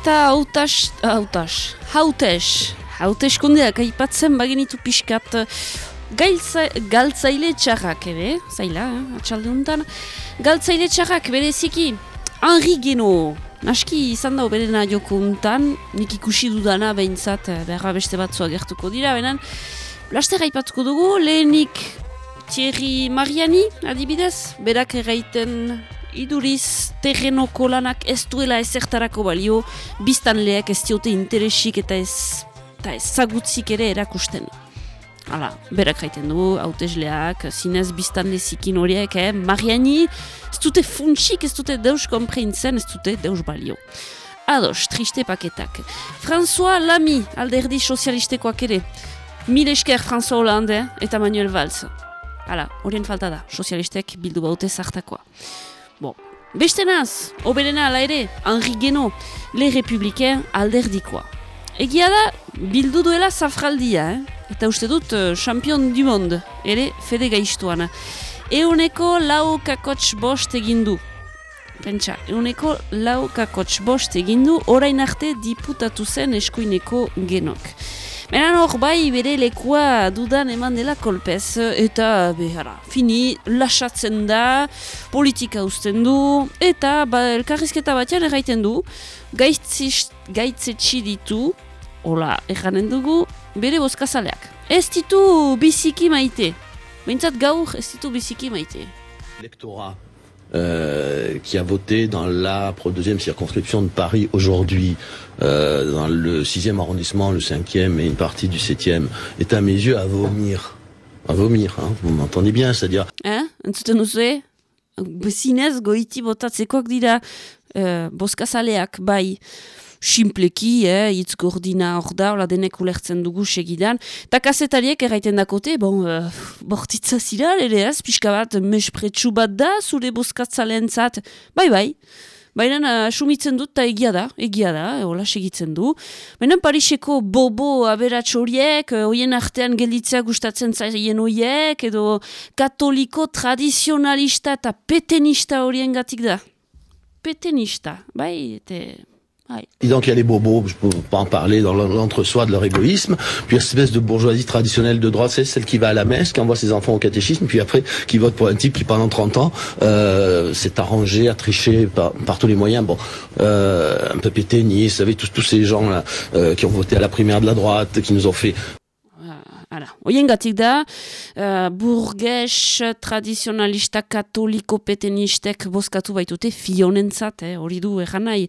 eta hautas, hautas, hautes, hauteskundeak aipatzen bagenitu pixkat gailza, galtzaile txarrak, ere, zaila, eh, atxalde honetan, galtzaile txarrak, bereziki, Henri Geno, naski izan da berena joko honetan, nik ikusi dudana behintzat, eh, beharra beste batzua gertuko dira, benen, laster aipatuko dugu, lehenik Thierry Mariani, adibidez, berak erraiten iduriz terrenoko lanak ez duela ezertarako balio, biztan leak ez diote interesik eta ez, eta ez zagutzik ere erakusten. Hala, berak jaiten du, hautezleak, zinez biztan lezikin horiek, eh? Mariani, ez dute funtsik, ez dute deus kompreintzen, ez dute deus balio. Ados, triste paketak. François Lamy, alderdi sozialistekoak ere. Mil esker François Hollande eta Manuel Valls. Hala, horien falta da, sozialistek bildu baute zartakoa. Bon. Beste naz, oberena ala ere, Henri Geno, le republiken alderdikoa. Egia da, bildu duela zafraldia, eh? eta uste dut, uh, champion du monde, ere, fede gaiztuana. Euneko lau kakotx bost egindu. Pentsa, euneko lau kakotx bost egindu, orain arte diputatu zen eskuineko genok. Menan hor bai bere lekua dudan eman dela kolpez eta behara, fini, lasatzen da, politika uzten du eta ba, elkarrizketa batean erraiten du, gaitzetsi ditu, hola, erranen dugu, bere bozkazaleak. Ez ditu biziki maite, behintzat gaur ez ditu biziki maite. Lektora Euh, qui a voté dans la deuxième circonscription de Paris aujourd'hui, euh, dans le sixième arrondissement, le cinquième et une partie du septième, est à mes yeux à vomir. À vomir, hein, vous m'entendez bien, c'est-à-dire... Hein? Zinez goiti botatzekoak dira uh, boskazaleak bai simpleki, eh, itz gordina hor da, hola denek ulertzen dugu segidan. Ta kasetariek erraiten dakote, bon, uh, bortitza zira, ere ez, pixka bat, mespretsu bat da, zure boskatzalen zat, bai bai. Baina uh, sumitzen dut eta egia da, egia da, hola segitzen du. Baina Pariseko bobo aberatx horiek, hoien artean gelditzea gustatzen zaien horiek, edo katoliko tradizionalista eta petenista horien gatik da. Petenista, bai, eta Et donc il y a les bobos, je peux pas en parler dans l'entre-soi de leur égoïsme, puis cette espèce de bourgeoisie traditionnelle de droite, c'est celle qui va à la messe, qui envoie ses enfants au catéchisme, puis après qui vote pour un type qui pendant 30 ans euh, s'est arrangé, a triché par, par, tous les moyens, bon, euh, un peu péténis, vous savez, tous, tous ces gens-là euh, qui ont voté à la primaire de la droite, qui nous ont fait Hala, oien gatik da, uh, burges tradizionalista katoliko petenistek bozkatu baitute fionentzat, eh, hori du egan nahi,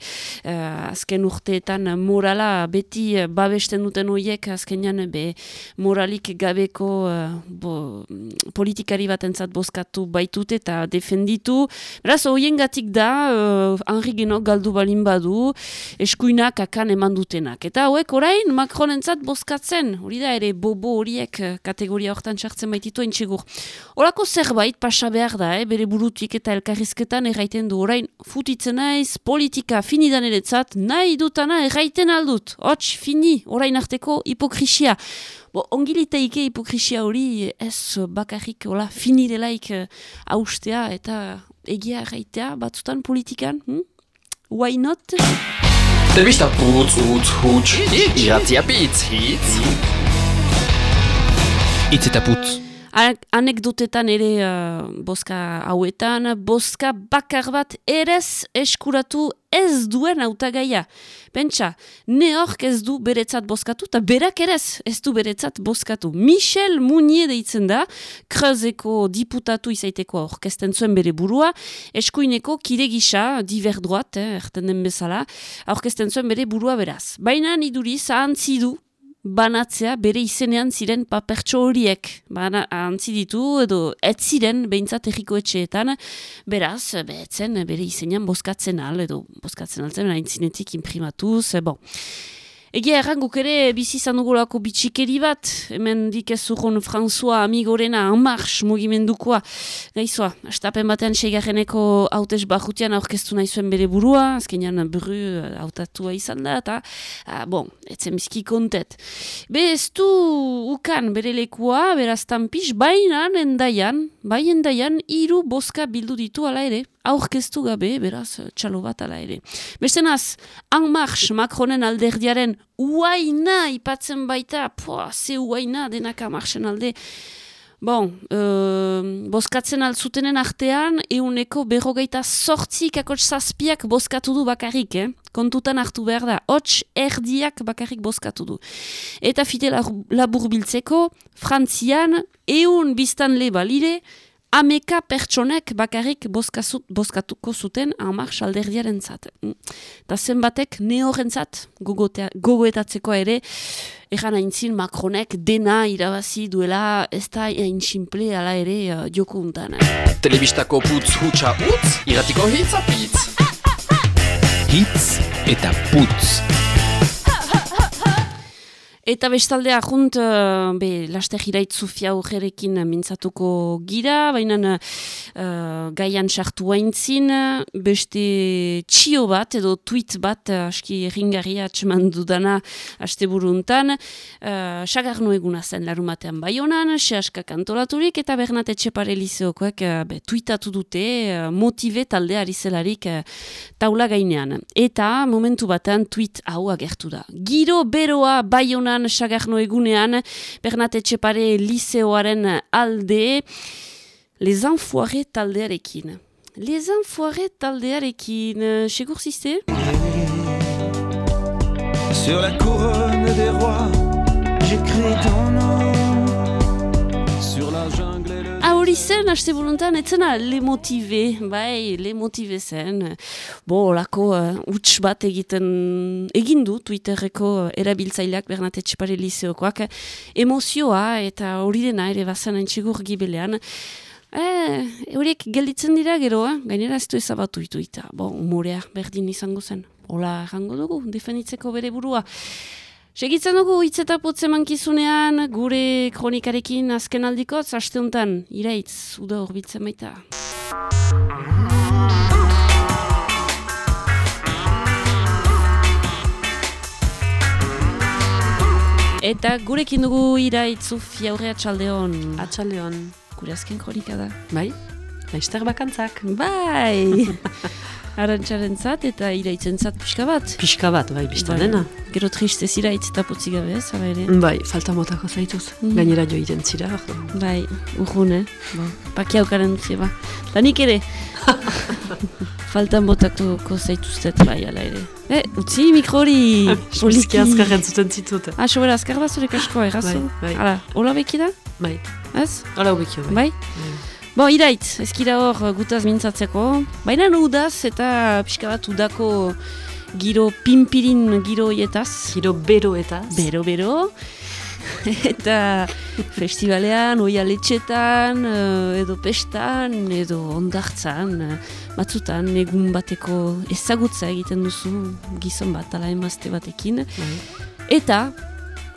uh, azken urteetan morala beti babesten duten horiek, azkenean be moralik gabeko uh, bo, politikari batentzat bozkatu baitute eta defenditu. Beraz, oien gatik da, uh, Henri Genok galdu balin badu, eskuinak akan eman dutenak. Eta hauek orain Macronentzat bozkatzen, hori da ere bobo hori horiek eh, kategoria hortan sartzen baititu entxegur. Horako zerbait pasa behar da, eh, bere burutik eta elkarrizketan erraiten du orain futitzen naiz, politika finidan eretzat, nahi dutana erraiten aldut. Hots, fini, orain arteko hipokrisia. Bo, ongiliteike hipokrisia hori ez bakarrik hola, fini delaik uh, austea eta egia erraitea batzutan politikan. Hm? Why not? Telbista putz, utz, hutz, iratzia pitz, hitz hitz eta putz. Anekdotetan ere uh, boska hauetan, boska bakar bat erez eskuratu ez duen autagaia. Pentsa, ne hork ez du beretzat boskatu, eta berak erez ez du beretzat boskatu. Michel Munier deitzen da, krezeko diputatu izaiteko orkesten zuen bere burua, eskuineko kide gisa, diverdroat, eh, erten den bezala, orkesten zuen bere burua beraz. Baina niduriz, ahantzi du, banatzea bere izenean ziren papertxo horiek. Bana, antzi ditu edo ez ziren behintzat erriko etxeetan, beraz, behetzen bere izenean boskatzen al, edo boskatzen altzen, zinetik imprimatuz, bon. Egia erran guk ere bizi izan dugulako bitxikeri bat, hemen dikezurron François Amigorena Amars mugimendukoa. Gaizoa, estapen batean segarreneko hautez bajutian aurkeztu nahi zuen bere burua, azkenean buru hautatua izan da, eta, ah, bon, etzen bizki kontet. Be ez du ukan bere lekua, beraz tampiz, bainan endaian, bai endaian, iru boska bildu ditu ala ere aurkeztu gabe, beraz, txalo bat ala ere. Beste naz, Angmarx Macronen alderdiaren uaina ipatzen baita, poa, ze uaina denaka marxen alde. Bon, uh, boskatzen altzutenen artean, euneko berrogeita sortzik akots zazpiak boskatu du bakarrik, eh? kontutan hartu behar da, hots erdiak bakarrik boskatu du. Eta fite labur biltzeko, frantzian, eun biztan le balire, ameka pertsonek bakarrik bozkatuko zuten amar salderdiaren zat. Da zenbatek neoren zat, gogoetatzeko ere, egan haintzin Macronek dena irabazi duela ez da hain simple ala ere uh, joko untan. Telebistako putz hutsa utz, iratiko hitz apitz. Hitz eta putz. Eta bestaldea junt, uh, be, laste jiraitzu fia ugerekin mintzatuko gira, baina uh, gaian sartu haintzin, beste txio bat edo tweet bat, aski ringarria atseman dudana aste buruntan, uh, sagarno eguna zen larumatean bai honan, sehaska kantolaturik, eta Bernat Etxepare Lizeokoek uh, be, tweetatu dute, uh, motive talde arizelarik uh, taula gainean. Eta momentu batean tweet hau agertu da. Giro beroa bai egunan, sagarno egunean, Bernat Etxepare liseoaren alde, les enfoirés taldearekin. Les enfoirés taldearekin, segur ziste? Sur la couronne des rois, j'écris ton nom. Jungle hori zen, haste voluntan, etzena le motive, bai, le motive zen. Bo, lako, uh, uts bat egiten, egindu Twitterreko erabiltzaileak Bernat Etxepare Liseokoak, emozioa eta hori dena ere bazan entxigur gibelean. Eh, horiek gelditzen dira gero, eh? gainera ez du ezabatu ituita. Bo, umorea berdin izango zen. Ola, jango dugu, definitzeko bere burua. Segitzen dugu hitz eta gure kronikarekin azken aldikotz, hasteuntan, iraitz, uda horbitzen baita. Eta gurekin dugu iraitz, ufi aurre atxaldeon. Atxaldeon. Gure azken kronika da. Bai, laizter bakantzak. Bai! Arantxaren zat eta iraitzen zat pixka bat. Pixka bat, bai, bizta bai. dena. Gero triste iraitz eta putzi gabe ez, ere. Bai, falta motako zaituz. Mm. Gainera jo zira. Bai, urrune. Ba. Paki haukaren duzi, ba. Lanik ere. falta motako zaituztet, bai, ala ere. Eh, utzi mikrori! Polizki azkarren zuten zitut. Ah, sobera azkar da zure kaskoa, errazu? Bai, bai. Hala, hola beki da? Bai. Ez? Hola beki, bai. Bai? Bo, iraitz, ezkira hor uh, gutaz mintzatzeko. Baina udaz eta pixka bat udako giro pimpirin giro ietaz. Giro bero eta. Bero, bero. eta festivalean, oialetxetan, uh, edo pestan, edo ondartzan, uh, batzutan, egun bateko ezagutza egiten duzu gizon bat, ala emazte batekin. Bai. Eta,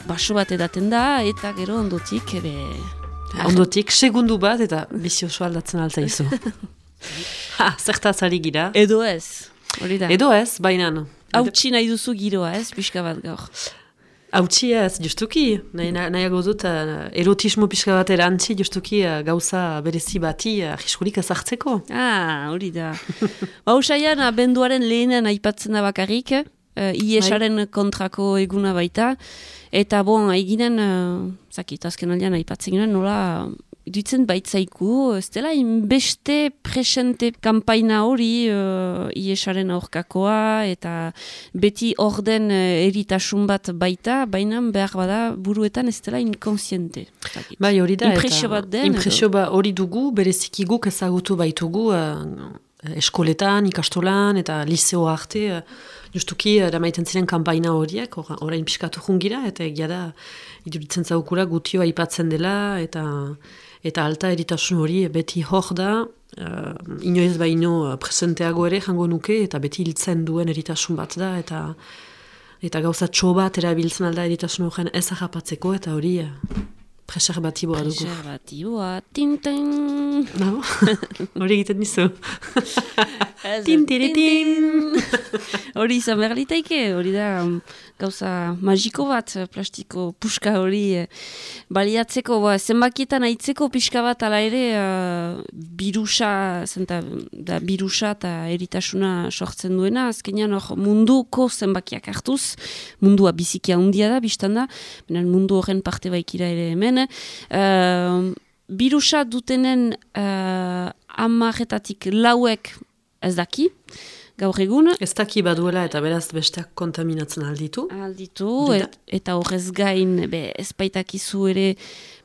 baso bat edaten da, eta gero ondotik, ebe, Ondotik, segundu bat eta bizio aldatzen alta ha, zertaz ari gira. Edo ez. Hori da. Edo ez, baina. Hautsi nahi duzu giroa ez, pixka bat gaur. Hautsi ez, justuki. Nahiago dut, uh, erotismo pixka bat erantzi, justuki uh, gauza berezi bati uh, jiskurik ezartzeko. Ah, hori da. Bausaian, abenduaren lehenen aipatzen da bakarrik, uh, iesaren kontrako eguna baita. Eta bon, eginen, uh, zakit, azken aldean aipatzen ginen, nola, dutzen baitzaiku, ez dela, inbeste presente kampaina hori uh, iesaren aurkakoa, eta beti orden uh, eritasun bat baita, baina behar bada buruetan ez dela inkonsiente. Bai, hori da, impresio bat den. Impresio hori dugu, bereziki guk ezagutu baitugu, uh, eskoletan, ikastolan, eta liseo arte, uh, justuki da maiten ziren kanpaina horiek, orain piskatu jungira, eta egia da, iduritzen zaukura gutio aipatzen dela, eta eta alta eritasun hori beti hor da, uh, inoiz baino presenteago ere jango nuke, eta beti hiltzen duen eritasun bat da, eta Eta gauza txo bat erabiltzen alda eritasun horren ez ahapatzeko, eta hori uh, preservatiboa dugu. Preservatiboa, tinten. No? hori egiten dizu. Tin, tin, tin. Hori izan behar litaike, hori da um, gauza magiko bat, eh, plastiko puska hori eh, baliatzeko, ba, zenbakietan aitzeko pixka bat ala ere uh, birusa, zenta, da birusa eta eritasuna sortzen duena, azkenean hor munduko zenbakiak hartuz, mundua bizikia handia da, biztan da, mundu horren parte baikira ere hemen, uh, Birusa dutenen uh, amaretatik lauek ez daki, gaur egun. Ez daki baduela eta beraz besteak kontaminatzen alditu. Alditu, et, eta horrez gain, be, ez baitakizu ere,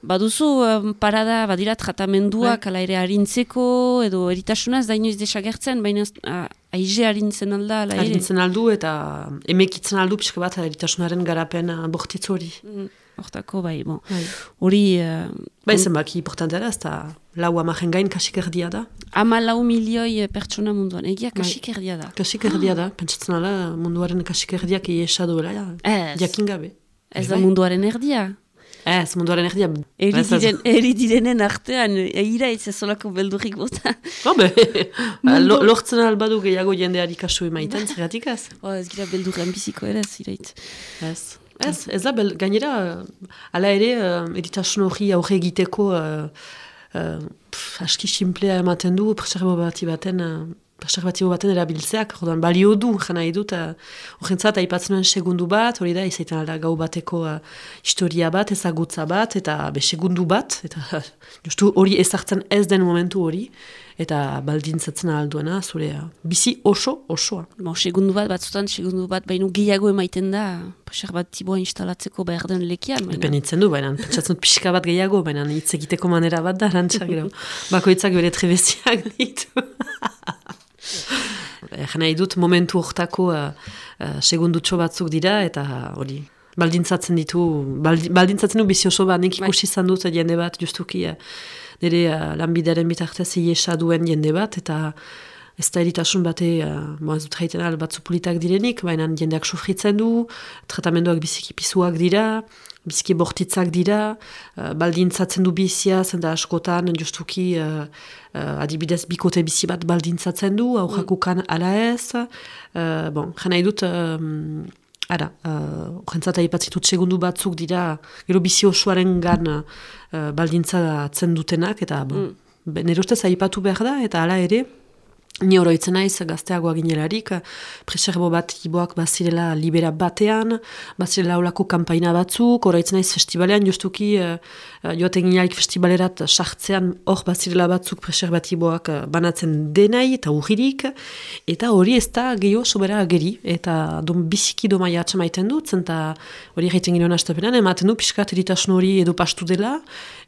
baduzu um, parada, badira tratamenduak, bai. ala ere harintzeko, edo eritasuna ez da inoiz desagertzen, baina aize harintzen alda, ala ere. Harintzen aldu eta emekitzen aldu pixka bat eritasunaren garapen bortitzu hori. Mm hortako, bai, bon. Bai. Hori... Uh, bai, zenbaki importantea da, ez da lau amajen gain kasik erdia da. Ama lau milioi eh, pertsona munduan, egia bai. kasik erdia da. Kasik erdia da, pentsatzen ala munduaren kasik erdiak iesa duela, ja. jakin gabe. Ez da bai. munduaren erdia. Ez, munduaren erdia. Eri, diren, eri direnen artean, eira ez ezolako beldurrik bota. Hobe, Mundu... lortzen albadu gehiago jendeari kasu emaiten, zergatik ez? Oh, ez gira beldurren biziko ere, zirait. Ez. Ez, ez da, bel, gainera, ala ere, uh, editasun hori aurre egiteko uh, uh, aski simplea ematen du, preservatibo baten, uh, preservatibo baten erabiltzeak, ordan, balio du, jena edut, horrentzat, uh, aipatzen segundu bat, hori da, izaiten alda gau bateko uh, historia bat, ezagutza bat, eta be segundu bat, eta justu hori ezartzen ez den momentu hori, eta baldintzatzen alduena, zure bizi oso, osoa. Bon, segundu bat, batzutan, segundu bat, baino gehiago emaiten da, pasar bat tiboa instalatzeko behar den lekian. Baina. Depen du, baina, pentsatzen dut pixka bat gehiago, baina hitz egiteko manera bat da, rantza gero. Bakoitzak bere trebeziak ditu. Jena idut momentu hortako uh, uh, segundutxo batzuk dira, eta hori, baldintzatzen ditu, baldintzatzen du bizi oso bat, nik bai. ikusi izan dut jende bat, justuki, uh, nire uh, lanbidaren bitartez iesa duen jende bat, eta ez da eritasun bate, uh, ez dut jaiten al batzu politak direnik, baina jendeak sufritzen du, tratamenduak biziki pizuak dira, biziki bortitzak dira, uh, baldintzatzen du bizia, zenda askotan, justuki, uh, uh, adibidez, bikote bizi bat baldintzatzen du, aurrakukan mm. ala ez, uh, bon, jena idut, um, Ara, horrentzat uh, aipatzitut segundu batzuk dira, gero bizi osoaren gan uh, baldintza dutenak, eta bon, mm. nire ustez aipatu behar da, eta hala ere, Ni oroitzen naiz gazteagoa ginelarik, preserbo bat iboak bazirela libera batean, bazirela olako kampaina batzuk, oroitzen naiz festivalean, justuki uh, joaten ginelarik festivalerat sartzean hor bazirela batzuk preserbatiboak uh, banatzen denai eta urririk, eta hori ez da gehiago sobera ageri, eta don biziki doma maiten dut, zenta hori egiten ginoen astapenean, ematen du piskat eritasun hori edo pastu dela,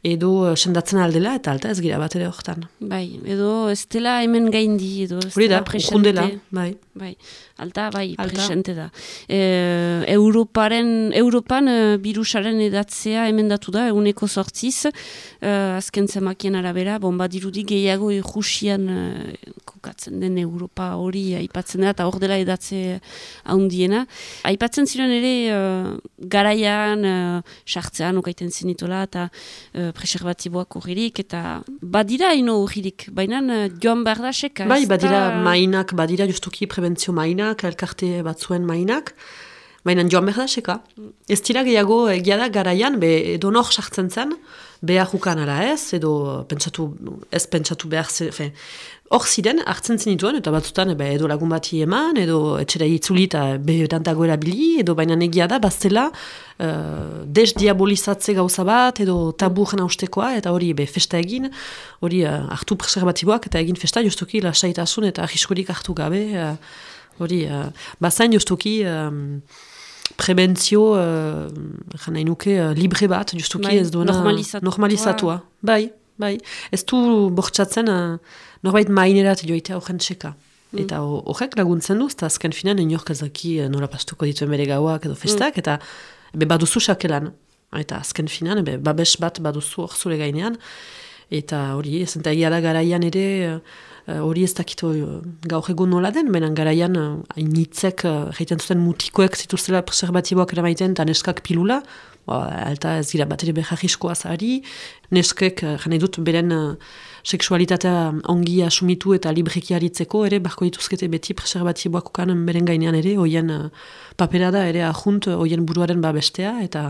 edo sendatzen aldela, eta alta ez gira bat ere horretan. Bai, edo ez dela hemen gaindi, edo Hori da, ukundela, bai. Bai, alta, bai, alta. presente da. E, Europaren, Europan e, virusaren edatzea emendatu da, eguneko sortziz, e, azken zemakien arabera, bomba dirudi gehiago Rusian e, kokatzen den Europa hori aipatzen da, eta hor dela edatze haundiena. Aipatzen ziren ere, e, garaian, e, sartzean, okaiten zinitola, eta e, preservatiboak horririk, eta badira ino horririk, baina joan behar da seka. Bai, badira mainak, badira justuki prebentzio mainak, elkarte batzuen mainak, baina joan behar da seka. Ez tira gehiago egia da garaian, be edo nor sartzen zen, behar jukan ara ez, edo pentsatu, ez pentsatu behar zen, hor ziren, hartzen zenituen, eta batzutan be, edo lagun bati eman, edo etxera itzuli eta behetantago erabili, edo baina egia da, baztela, uh, desdiabolizatze gauza bat, edo tabu jena ustekoa, eta hori be, festa egin, hori uh, hartu preservatiboak, eta egin festa, justuki, lasaitasun eta ahiskorik hartu gabe, uh, hori, uh, bazain justuki, um, prebentzio, uh, jena inuke, uh, libre bat, justuki bai, ez duena normalizatua. Bai, bai, ez du bortxatzen, uh, norbait mainerat joitea horren txeka. Mm. Eta horrek laguntzen du, eta azken finan inork ezaki eh, nola pastuko dituen bere gauak edo festak, mm. eta ebe baduzu sakelan. Eta azken finan, ebe babes bat baduzu hor zure gainean. Eta hori, ez eta da garaian ere, uh, hori ez dakito gaur egun nola den, benen garaian hainitzek, uh, zuten mutikoek zituztela preservatiboak eramaiten, eta neskak pilula, ba, alta ez gira bateri behajiskoa zari, neskek, uh, jane dut, beren seksualitatea ongi asumitu eta libreki aritzeko, ere, barko dituzkete beti preservatiboak ukanen beren gainean ere, hoien uh, papera da, ere ahunt, hoien buruaren babestea, eta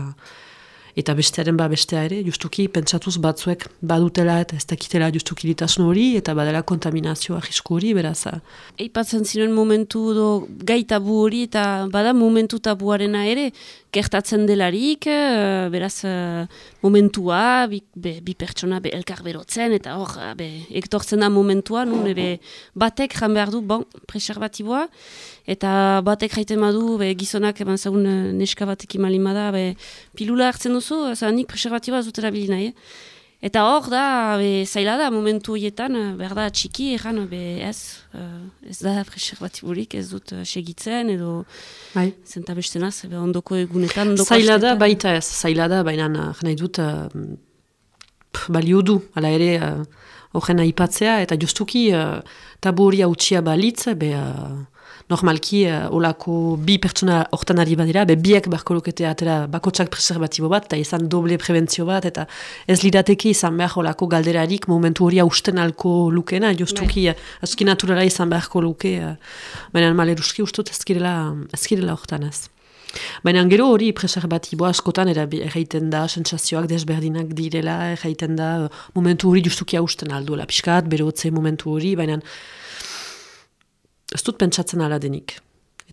eta bestearen ba bestea ere, justuki pentsatuz batzuek badutela eta ez dakitela justuki ditasun hori, eta badela kontaminazioa jisku hori, beraz. Eipatzen ziren momentu do gai tabu hori, eta bada momentu tabuarena ere, gertatzen delarik, uh, beraz uh, momentua, bi, be, bi pertsona be, elkar berotzen, eta hor, be, ektortzen da momentua, nun, be, batek jan behar du, bon, preservatiboa, eta batek jaiten badu, be, gizonak eban zagun neska batek imalimada, be, pilula hartzen duzu, zanik preservatiboa zutera bilina, eh? Eta hor da, be, zaila da, momentu horietan, behar da, txiki, erran, be, ez, uh, ez da preservatiburik, ez dut uh, segitzen, edo bai. zenta bestenaz, be, ondoko egunetan, ondoko Zaila da, baita ez, zaila da, baina nahi dut, uh, balio du, ala ere, horren uh, aipatzea, eta justuki, uh, tabu hori balitz, be, normalki uh, olako bi pertsona hortan ari badira, be biek barko lukete atera bakotsak preservatibo bat, eta izan doble prebentzio bat, eta ez lirateke izan behar olako galderarik momentu hori hausten alko lukena, justuki uh, aski naturala izan beharko luke, uh, baina maleruski ustut ezkirela, ezkirela hortan ez. Baina gero hori preservatiboa askotan erraiten da, sentsazioak desberdinak direla, erraiten da, momentu hori justuki hausten alduela, piskat, berotze momentu hori, baina ez dut pentsatzen ala denik.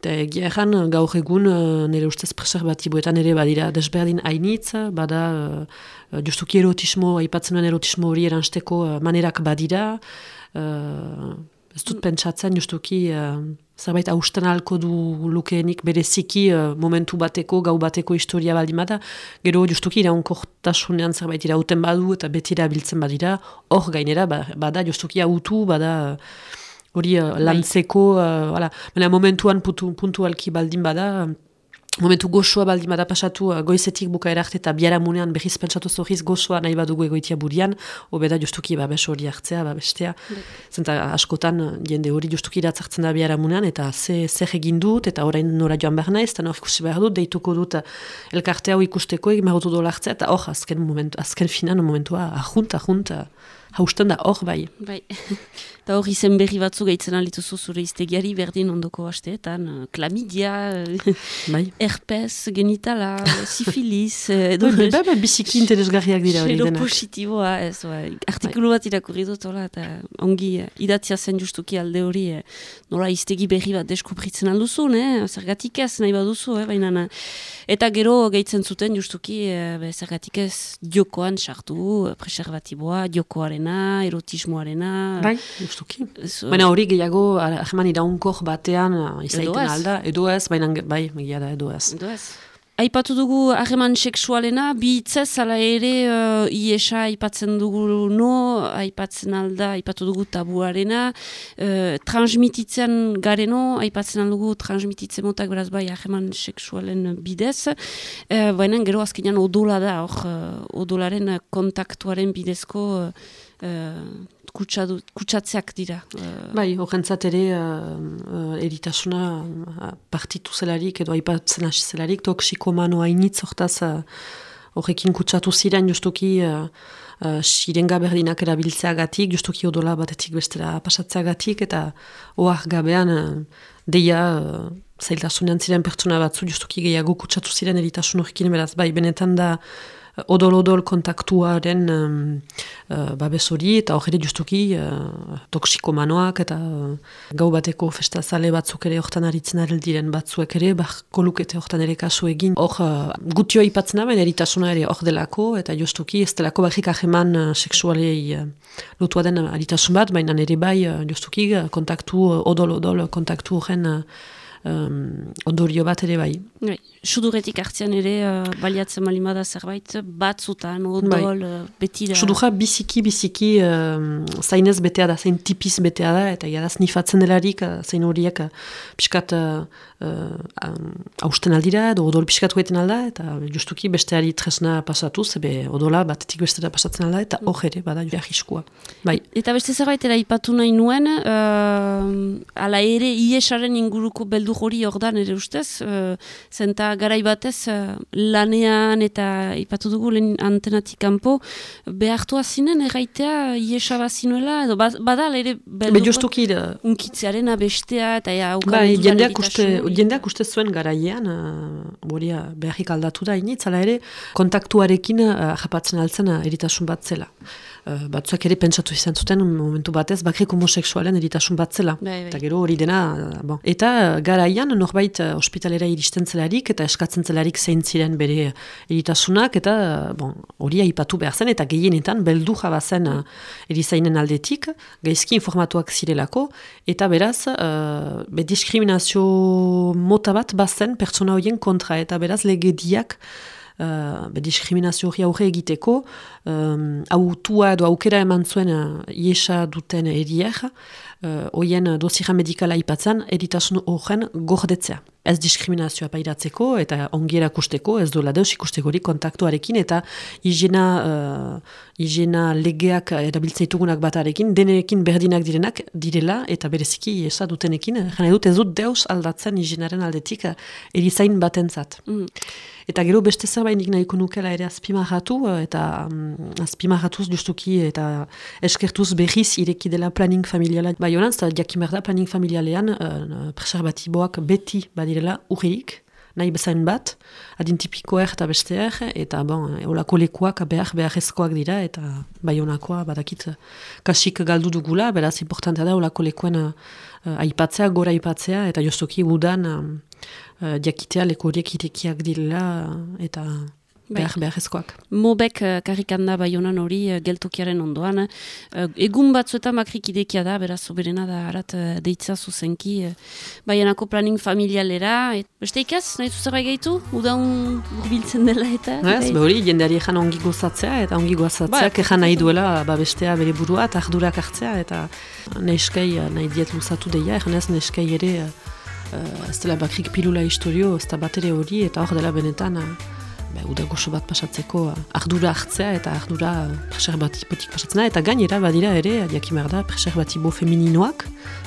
Eta egia egan gaur egun eh, nire ustez preservatiboetan ere badira desberdin hainitz, bada uh, justuki erotismo, aipatzen duen erotismo hori eransteko uh, manerak badira. Uh, ez dut pentsatzen justuki uh, zerbait hausten halko du lukeenik bereziki uh, momentu bateko, gau bateko historia baldin bada. Gero justuki iraunkortasunean zerbait irauten badu eta beti irabiltzen badira. Hor gainera ba, bada justuki autu, bada hori uh, lantzeko, uh, momentuan puntu, puntualki baldin bada, momentu goxoa baldin bada pasatu uh, goizetik buka erarte eta biara munean behiz pentsatu zorriz goxoa nahi badugu egoitia burian, obeda justuki babes hori hartzea, babestea. Zenta askotan jende hori justuki iratzartzen da biara munean eta ze, zer egin dut eta orain nora joan behar naiz, eta nor ikusi behar dut, deituko dut elkarte hau ikusteko egin behar dut hartzea eta hor azken, momentu, azken finan momentua ahunt, ahunt, hausten da hor bai. Bai. Eta hori zen berri batzu gaitzen alituzu zure iztegiari berdin ondoko hasteetan. Klamidia, bai. herpes, genitala, sifiliz. Edo, bai, bai, bai, biziki interesgarriak dira hori denak. positiboa, ez, bai. Artikulu bat irakurri dut, eta ongi idatzia zen justuki alde hori, nola iztegi berri bat deskubritzen alduzu, ne? zergatik ez nahi baduzu, eh? baina eta gero gaitzen zuten justuki eh, zergatik ez diokoan sartu, preservatiboa, diokoarena, erotismoarena. Bai, justuki. Baina hori gehiago, ahemani daunkor batean izaiten alda, edo ez, baina bai, megia da, edo ez. Edo ez. Aipatu dugu hageman seksualena, bi hitzez ala ere uh, iesa aipatzen dugu no, aipatzen alda, aipatu dugu tabuarena, uh, transmititzen gareno, aipatzen aldugu transmititzen motak beraz bai hageman seksualen bidez, uh, baina gero azkenean odola da, hor, uh, odolaren kontaktuaren bidezko uh, kutsatzeak dira. Uh, bai, horrentzat ere uh, eritasuna uh, partitu zelarik edo aipatzen hasi zelarik, toksikomano hainitz hortaz horrekin uh, kutsatu ziren justuki uh, uh, sirenga berdinak erabiltzeagatik, justuki odola batetik bestera pasatzeagatik, eta oar gabean uh, deia uh, zailtasunean ziren pertsona batzu justuki gehiago kutsatu ziren eritasun horrekin, beraz, bai, benetan da odol-odol kontaktuaren um, uh, babes hori eta hori justuki uh, toksikomanoak eta uh, gau bateko festazale batzuk ere hortan aritzen diren batzuek ere bak kolukete hortan ere kasu egin. Hor uh, gutioa ipatzen aben eritasuna ere hor delako eta justuki ez delako bakik aheman uh, seksualei uh, lotua den aritasun bat baina ere bai uh, justuki kontaktu odol-odol kontaktu horren uh, um, ondorio bat ere bai. Bai, suduretik hartzean ere uh, baliatzen malimada zerbait, batzutan, odol, bai. beti da. Sudurra biziki, biziki uh, zainez betea da, zain tipiz betea da, eta jadaz nifatzen delarik, uh, zain horiek uh, piskat uh, uh, aldira, edo odol piskat hueten alda, eta justuki besteari tresna pasatu, zebe odola batetik bestera pasatzen alda, eta hor ere, bada, joa jiskua. Bai. Eta beste zerbait era ipatu nahi nuen, uh, ala ere iesaren inguruko beldu hori ordan ere ustez, uh, zenta garai batez uh, lanean eta ipatu dugu lehen antenatik kanpo behartu azinen erraitea iesa bazinuela, edo badal ere beldu bat, unkitzearen abestea, eta ja, bai, jendeak, uste, jendeak uste zuen garaian, uh, beharrik aldatu da initzala ere, kontaktuarekin uh, japatzen altzen eritasun bat zela. Uh, batzuak ere pentsatu izan zuten momentu batez bakrik homoseksualen eritasun bat zela. Bai, bai. Eta gero hori dena, uh, bon. Eta uh, garaian norbait ospitalera iristen zelarik eta eskatzen zelarik zein ziren bere eritasunak eta bon, hori aipatu behar zen eta gehienetan beldu jabazen uh, erizainen aldetik, gaizki informatuak zirelako eta beraz uh, be diskriminazio mota bat bazen pertsona horien kontra eta beraz legediak uh, diskriminazio hori aurre egiteko, um, autua edo aukera eman zuen uh, iesa duten erier, uh, oien dozira medikala ipatzen, eritasun horren gordetzea. Ez diskriminazioa pairatzeko eta ongiera kusteko, ez dola deus ikustekorik kontaktuarekin eta higiena, uh, legeak erabiltzeitugunak batarekin, denekin berdinak direnak direla eta bereziki iesa dutenekin, jena dut ez dut deus aldatzen higienaren aldetik erizain batentzat. Mm. Eta gero beste zerbait nik nahiko nukela ere azpimarratu, eh, eta um, azpimarratuz justuki eta eskertuz berriz ireki dela planning familiala. Ba joran, eta jakimer da planning familialean uh, preservatiboak beti badirela urriik, nahi bezain bat, adintipikoer eta besteer, eta bon, olako lekuak behar beharrezkoak dira, eta bai honakoa badakit kasik galdu dugula, beraz importantea da olako lekuen uh, aipatzea, gora aipatzea, eta justuki udan uh, diakitea leko horiek irekiak direla eta bai. behar beharrezkoak. Mobek uh, karrikan da bai honan hori uh, geltokiaren ondoan. Uh, egun batzuetan makrik idekia da, beraz oberena da arat uh, deitza zuzenki uh, baianako planning familialera. Et, beste ikaz, nahi zuzer bai gaitu? Udaun urbiltzen dela eta? Ez, bai. hori, jendeari ejan ongi gozatzea eta ongi gozatzea, ba, ejan nahi duela ba, bestea bere burua eta ardurak hartzea eta neskei nahi diet luzatu deia, ejan ez neskei ere uh, ez dela bakrik pilula historio, ez da batere hori, eta hor dela benetan, uh, uda goxo bat pasatzeko ardura hartzea eta ardura uh, preservatibotik pasatzena, eta gainera badira ere, jakimer da, preservatibo femininoak,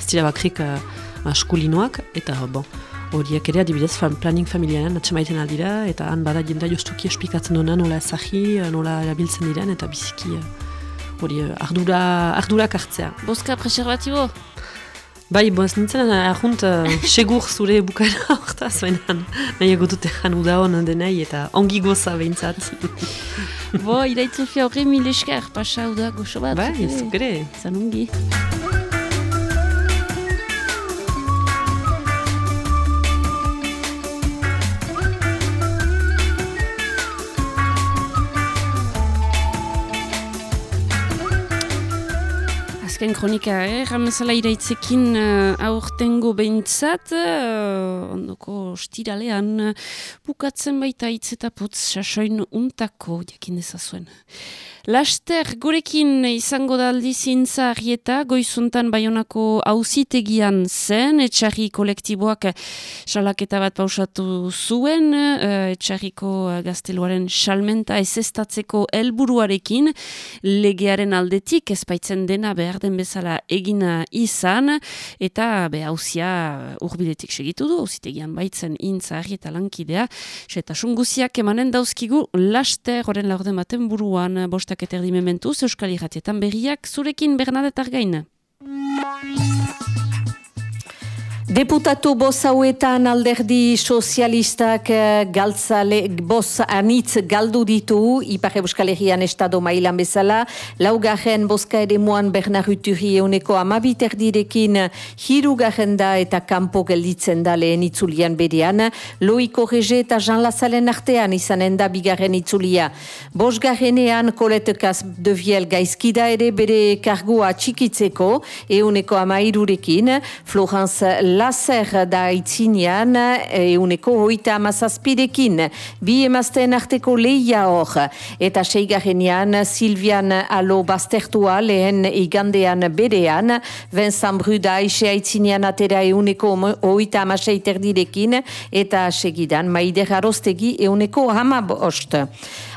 dira bakrik uh, maskulinoak, eta bon, horiek ere adibidez fan planning familianen atxemaiten aldira, eta han bada jenda joztuki espikatzen duna nola ezagi, nola erabiltzen diren, eta biziki hori ardura, ardura hartzea. Boska preservatibo? Bai, boaz nintzen, ahunt, uh, segur zure bukaera orta zuenan. Nahi egotute jan uda hon denai eta ongi goza behintzat. Bo, iraitzu fia horre mil esker, pasa uda goxo bat. Bai, zukere. Zan azken kronika, eh? Ramezala iraitzekin uh, aurtengo behintzat, uh, ondoko stiralean, bukatzen baita hitz eta sasoin untako, jakin dezazuen. Laster, gurekin izango da aldizintza arrieta, goizuntan baionako hauzitegian zen, etxarri kolektiboak salaketa bat pausatu zuen, etxarriko gazteluaren salmenta ezestatzeko helburuarekin legearen aldetik, ezpaitzen dena behar den bezala egina izan, eta be hauzia urbiletik segitu du, hauzitegian baitzen intza arrieta lankidea, eta sunguziak emanen dauzkigu, laster, horren laurden baten buruan, bosta bostak eterdi mementuz, Euskal Iratietan berriak, zurekin Bernadetar gaina. Deputatu boz hauetan alderdi sozialistak eh, galtzale, boz anitz galdu ditu, Ipar Euskal Herrian estado mailan bezala, laugarren bozka ere muan Bernard Uturi euneko amabiter direkin hirugarren da eta kanpo gelditzen da lehen itzulian berean, Loiko Rege eta Jean Lazalen artean izanen da bigarren itzulia. Bos garrenean koletekaz deviel gaizkida ere bere kargua txikitzeko euneko amairurekin, Florence Lazer da itzinean euneko hoita amazazpidekin, bi emazten arteko leia hor, eta seigarrenean Silvian Alo Bastertua lehen igandean berean, Vincent Bruda ise aitzinean atera euneko hoita amaseiterdirekin, eta segidan Maider Arostegi euneko hamabost.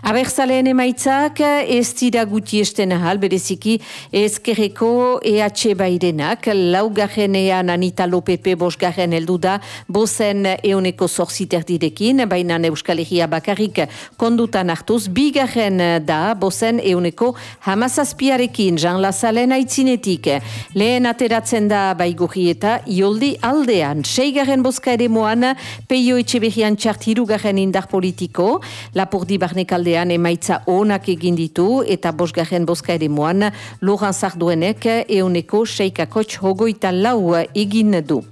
Abertzaleen emaitzak ez dira guti esten ahal, bereziki ezkerreko EH bairenak, laugarrenean Anita Lopepe bosgarren heldu da, bozen euneko zorziter direkin, baina Euskal Herria bakarrik kondutan hartuz, bigarren da, bozen euneko hamazazpiarekin, Jean Lazalen aitzinetik. Lehen ateratzen da baigurri eta ioldi aldean. Seigarren boska ere moan, peio etxe behian txartirugarren indar politiko, lapurdi barnek aldean emaitza onak egin ditu, eta bosgarren boska ere moan, Loran Zarduenek euneko seikakotx hogoita lau egin du.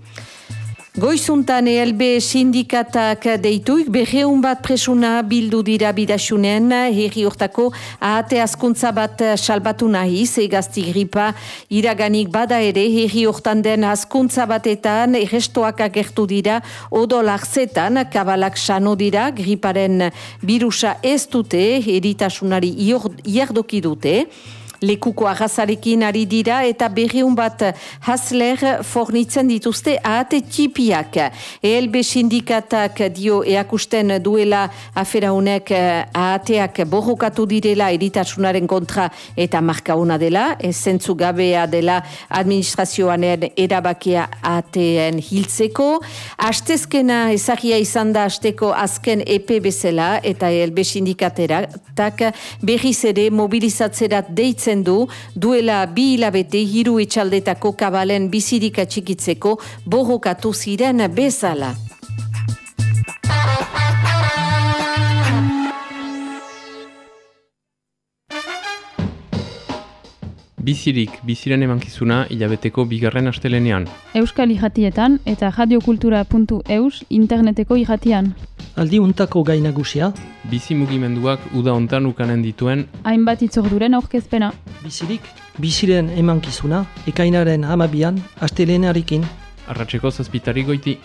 Goizuntan ELB sindikatak deituik berreun bat presuna bildu dira bidasunen. Herri hortako ahate askuntza bat salbatu nahiz egazti gripa. Iraganik bada ere herri hortan den askuntza batetan errestoak agertu dira odolak zetan kabalak sano dira griparen birusa ez dute eritasunari iardoki dute lekuko agazarekin ari dira eta berriun bat hasler fornitzen dituzte ahate txipiak. ELB sindikatak dio eakusten duela afera honek eh, ahateak borrokatu direla eritasunaren kontra eta markauna dela, zentzu gabea dela administrazioan erabakia ahateen hiltzeko. Astezkena ezagia izan da asteko azken EP bezala eta ELB sindikaterak berriz ere mobilizatzerat deitzen du duela bi hilabete hiru etxaldetako kabalen bizirik atxikitzeko borrokatu ziren bezala. Bizirik, biziren emankizuna hilabeteko bigarren astelenean. Euskal Ijatietan eta radiokultura.eus interneteko ijatian. Aldi untako gainagusia. Bizi mugimenduak uda ontan ukanen dituen. Hainbat itzorduren aurkezpena. Bizirik, biziren emankizuna, ekainaren hamabian, astelenearekin. Arratxeko zazpitari goiti.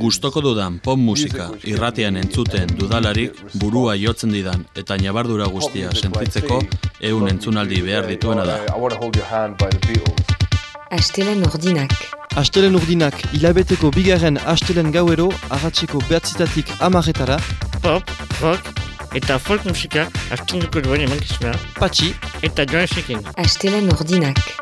Gustoko dudan pop musika irratean entzuten dudalarik burua jotzen didan eta nabardura guztia sentitzeko ehun entzunaldi behar dituena da. Astelen ordinak. Astelen urdinak hilabeteko bigarren astelen gauero ahatzeko behatzitatik amaretara. Pop, rock eta folk musika astunduko duen emankizuna. Patxi eta joan esekin. Astelen ordinak.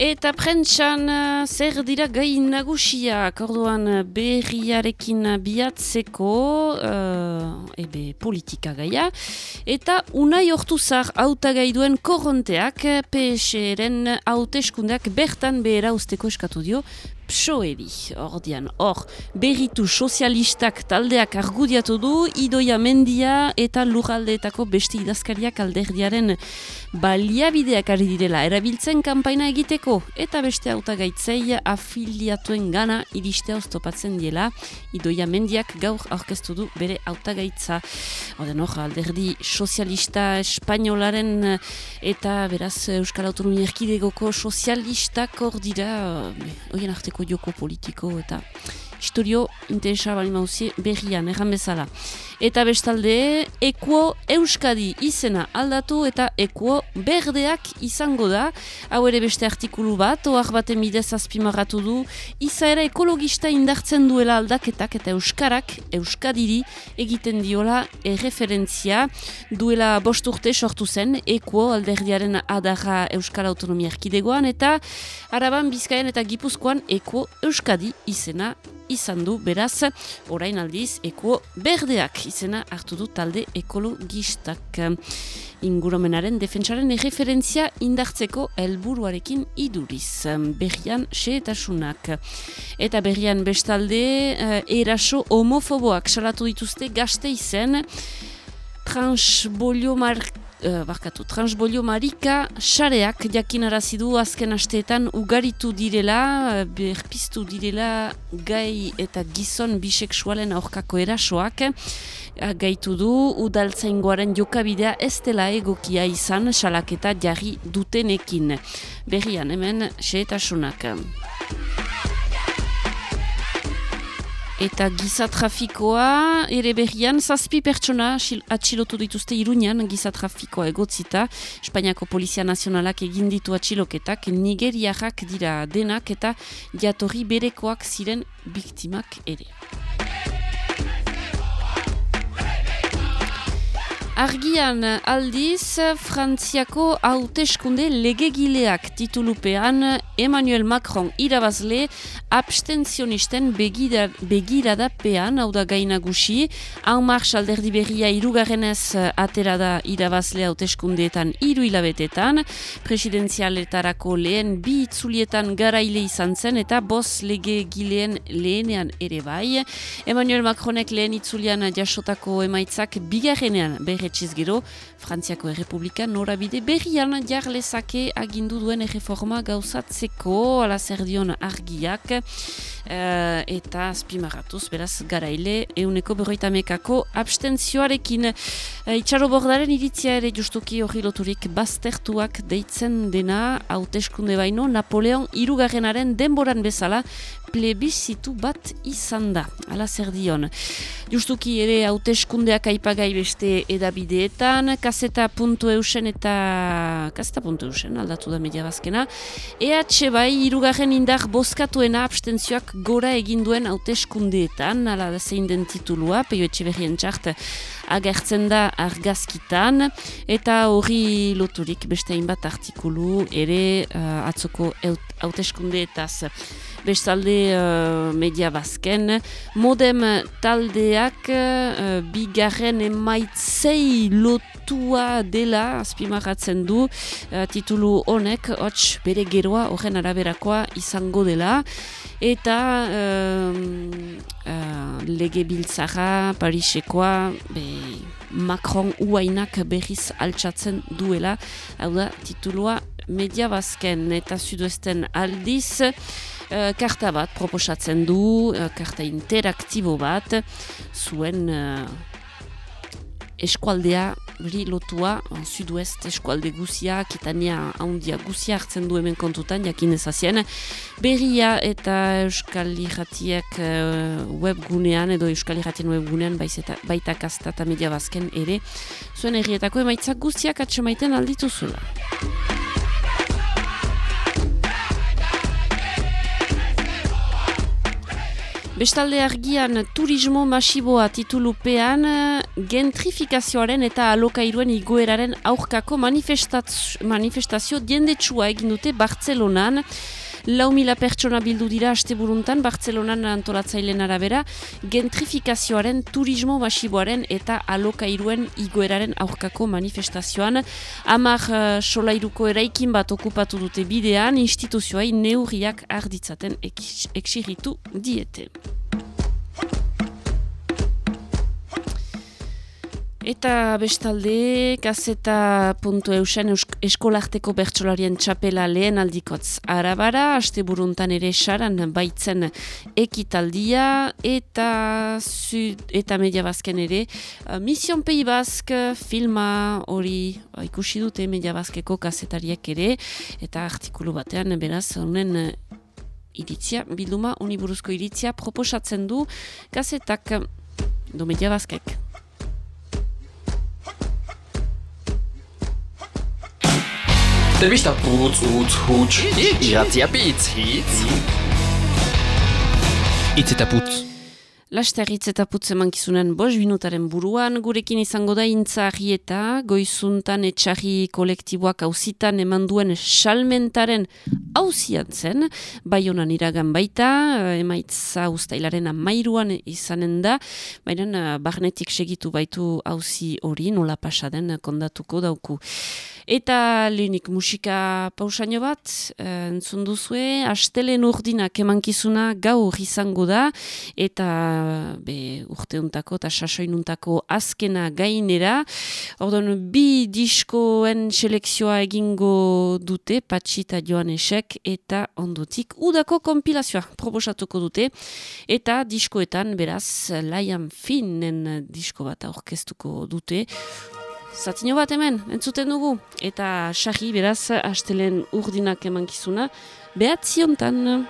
Eta prentxan uh, zer dira gai nagusiak, orduan uh, berriarekin biatzeko, uh, ebe politika gaia, eta unai hortuzar auta duen korronteak PSR-en hauteskundeak bertan behera usteko eskatu dio, psoeri, ordian, hor, berritu sozialistak taldeak argudiatu du, idoia mendia eta lurraldeetako beste idazkariak alderdiaren baliabideak ari direla, erabiltzen kanpaina egiteko, eta beste auta gaitzei afiliatuen gana iristea oztopatzen diela, idoia mendiak gaur aurkeztu du bere auta gaitza. Orden hor, alderdi sozialista espainolaren eta beraz Euskal Autonomia Erkidegoko sozialistak hor dira, horien arteko joko politiko eta historio interesa bali mauzi berrian, erran bezala. Eta bestalde, ekuo euskadi izena aldatu eta ekuo berdeak izango da. Hau ere beste artikulu bat, oak baten bidez azpimarratu du, izaera ekologista indartzen duela aldaketak eta euskarak, euskadiri egiten diola erreferentzia duela bost urte sortu zen, ekuo alderdiaren adarra Euskal Autonomia Erkidegoan eta araban bizkaien eta gipuzkoan ekuo euskadi izena izan du, beraz, orain aldiz, ekuo berdeak izena hartu du talde ekologistak inguromenaren defentsaren erreferentzia indartzeko helburuarekin iduriz. Berrian xeetasunak. Eta berrian bestalde uh, eraso homofoboak salatu dituzte gazte izen transbolio Uh, barkatu, transbolio marika xareak jakinarazi du azken asteetan ugaritu direla, berpiztu direla gai eta gizon biseksualen aurkako erasoak gaitu du udaltzaingoaren jokabidea ez dela egokia izan salaketa jarri dutenekin. Berrian hemen xeetasunak. Eta giza trafikoa ere berrian, zazpi pertsona atxilotu dituzte iruñan giza trafikoa egotzita. Espainiako Polizia Nazionalak egin ditu atxiloketak, nigeriarrak dira denak eta jatorri berekoak ziren biktimak ere. Argian aldiz, Frantziako hauteskunde legegileak titulupean Emmanuel Macron irabazle abstenzionisten begiradapean, hau da gainagusi, hau marx alderdi berria irugarrenez atera da irabazle hauteskundeetan iru hilabetetan, presidenzialetarako lehen bi itzulietan garaile izan zen eta bos legegileen lehenean ere bai. Emmanuel Macronek lehen itzulian jasotako emaitzak bigarrenean berre berretxiz gero, Frantziako Errepublika norabide berrian jarlezake agindu duen erreforma gauzatzeko ala zer dion argiak uh, eta azpimarratuz, beraz, garaile, euneko berroita mekako abstentzioarekin. Uh, itxaro bordaren iritzia ere justuki hori loturik baztertuak deitzen dena, hauteskunde baino, Napoleon irugarrenaren denboran bezala, plebizitu bat izan da, ala zer dion. Justuki ere hauteskundeak aipagai beste edabideetan, kaseta puntu eusen eta kaseta puntu eusen, aldatu da media bazkena. EH bai, irugarren indar bozkatuena abstentzioak gora eginduen hauteskundeetan, ala zein den titulua, peio etxe berrien txart, agertzen da argazkitan, eta hori loturik beste hainbat artikulu ere uh, atzoko hauteskundeetaz. Bestalde uh, media bazken, modem taldeak uh, bigarren emaitzei lotua dela azpimarratzen du. Uh, titulu honek, hots bere geroa horren araberakoa izango dela. Eta um, uh, lege biltzara Parisekoa be, Macron uainak berriz altxatzen duela. Hau da titulua media bazken. Eta sudoesten aldiz uh, karta bat proposatzen du uh, karta interaktibo bat zuen eskualdea bri lotua, suduest eskualde guzia, kitania haundia guzia hartzen du hemen kontutan, jakin ezazien. Berria eta Euskal Irratiak uh, webgunean, edo Euskal Irratien webgunean, baita kasta eta media bazken ere, zuen errietako emaitzak guztiak atxemaiten alditu Bestalde argian turismo masiboa titulupean gentrifikazioaren eta alokairuen igoeraren aurkako manifestazio diendetsua egin dute Bartzelonan. Lau mila pertsona bildu dira aste buruntan, Bartzelonan antolatzailen arabera, gentrifikazioaren, turismo basiboaren eta alokairuen igoeraren aurkako manifestazioan. Amar uh, solairuko eraikin bat okupatu dute bidean, instituzioai neurriak arditzaten eksiritu diete. Eta bestalde, gazeta puntu eusen eskolarteko bertsolarien txapela lehen aldikotz arabara, haste buruntan ere saran baitzen ekitaldia, eta eta media bazken ere, uh, Mission Pei Bask filma hori uh, ikusi dute media bazkeko gazetariak ere, eta artikulu batean, beraz, honen uh, iritzia, bilduma, uniburuzko iritzia, proposatzen du gazetak do media bazkek. Telebista putz, utz, huts, iratzia pitz, hitz. Itz eta putz. Lasterritz eta putze mankizunen bos minutaren buruan, gurekin izango da intzarri eta goizuntan etxarri kolektiboak hauzitan eman duen salmentaren hauzian zen, bai honan iragan baita, emaitza ustailaren amairuan izanen da, baina eh, barnetik segitu baitu hauzi hori nola pasaden kondatuko dauku. Eta lehenik musika pausaino bat, eh, entzun duzue, astelen urdinak emankizuna gaur izango da, eta be, urteuntako eta sasoinuntako azkena gainera. Ordon, bi diskoen selekzioa egingo dute, patxita joanesek, eta ondotik udako kompilazioa proposatuko dute, eta diskoetan beraz, laian finen disko bat aurkeztuko dute, Zatino bat hemen, entzuten dugu. Eta sarri beraz, astelen urdinak emankizuna, behatziontan.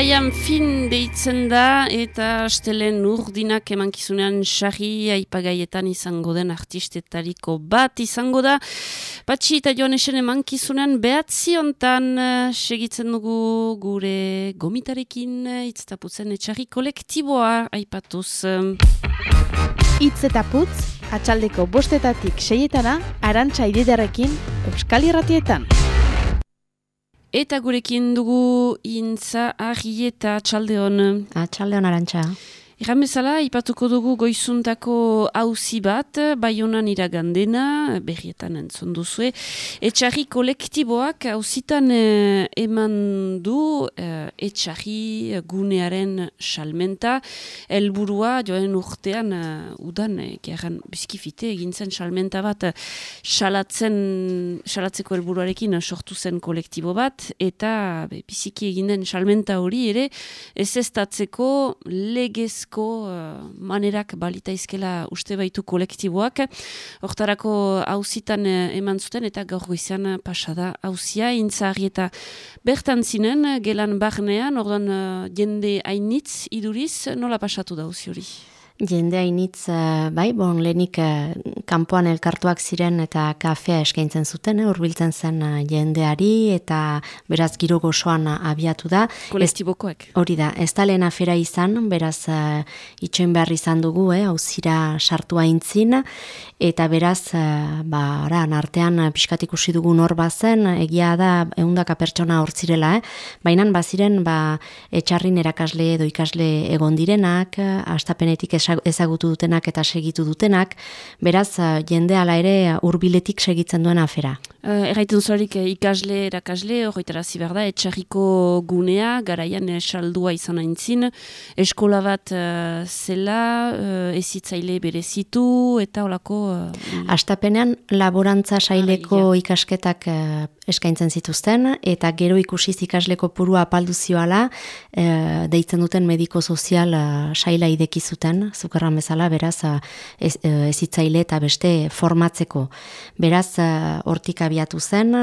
Laian fin deitzen da eta astelen urdinak emankizunean sarri aipagaietan izango den artistetariko bat izango da. Patxi eta joan esen emankizunean behatzi hontan uh, segitzen dugu gure gomitarekin uh, itztaputzen etxarri kolektiboa aipatuz. Itz eta putz, atxaldeko bostetatik seietana, arantxa ididarekin, Euskal Irratietan. Eta gurekin dugu intza ahi eta txalde hon. Txalde hon arantxa. Egan bezala, ipatuko dugu goizuntako hauzi bat, bai honan iragandena, berrietan entzon duzue. Etxarri kolektiboak hauzitan eh, eman du eh, etxarri gunearen salmenta. Elburua joen urtean, uh, udan, eh, gerran bizkifite, egin zen salmenta bat, salatzen, salatzeko elburuarekin sortu zen kolektibo bat, eta be, biziki egin den salmenta hori ere, ez ez legez uh, manerak balita izkela uste baitu kolektiboak. Hortarako hauzitan uh, eman zuten eta gaur goizan pasada hauzia, intzari eta bertan zinen, gelan barnean, orduan uh, jende hainitz iduriz, nola pasatu da hauzi hori? Jende hainitz, uh, bai, bon, lehenik uh, kanpoan elkartuak ziren eta kafea eskaintzen zuten, uh, urbiltzen zen jendeari eta beraz giro gozoan abiatu da. Kolektibokoek. Hori da, ez da lehen afera izan, beraz uh, itxoin behar izan dugu, eh, hauzira sartu haintzin, eta beraz, uh, ba, oran, artean pixkat ikusi dugu nor bazen, egia da eundaka pertsona hortzirela, eh? baina baziren, ba, etxarrin erakasle edo ikasle egon direnak, astapenetik esan ezagutu dutenak eta segitu dutenak, beraz eh, jende ala ere hurbiletik segitzen duen afera. Uh, Erraiten zorik eh, ikasle, erakasle, horretara ziber da, etxarriko gunea, garaian esaldua izan aintzin, eskola bat zela, uh, ezitzaile berezitu, eta olako... Uh, Astapenean, laborantza saileko ikasketak eskaintzen zituzten, eta gero ikusiz ikasleko purua apalduzioala, uh, deitzen duten mediko sozial uh, saila idekizuten, zukerran bezala, beraz, ez, ezitzaile eta beste formatzeko. Beraz, hortik abiatu zen,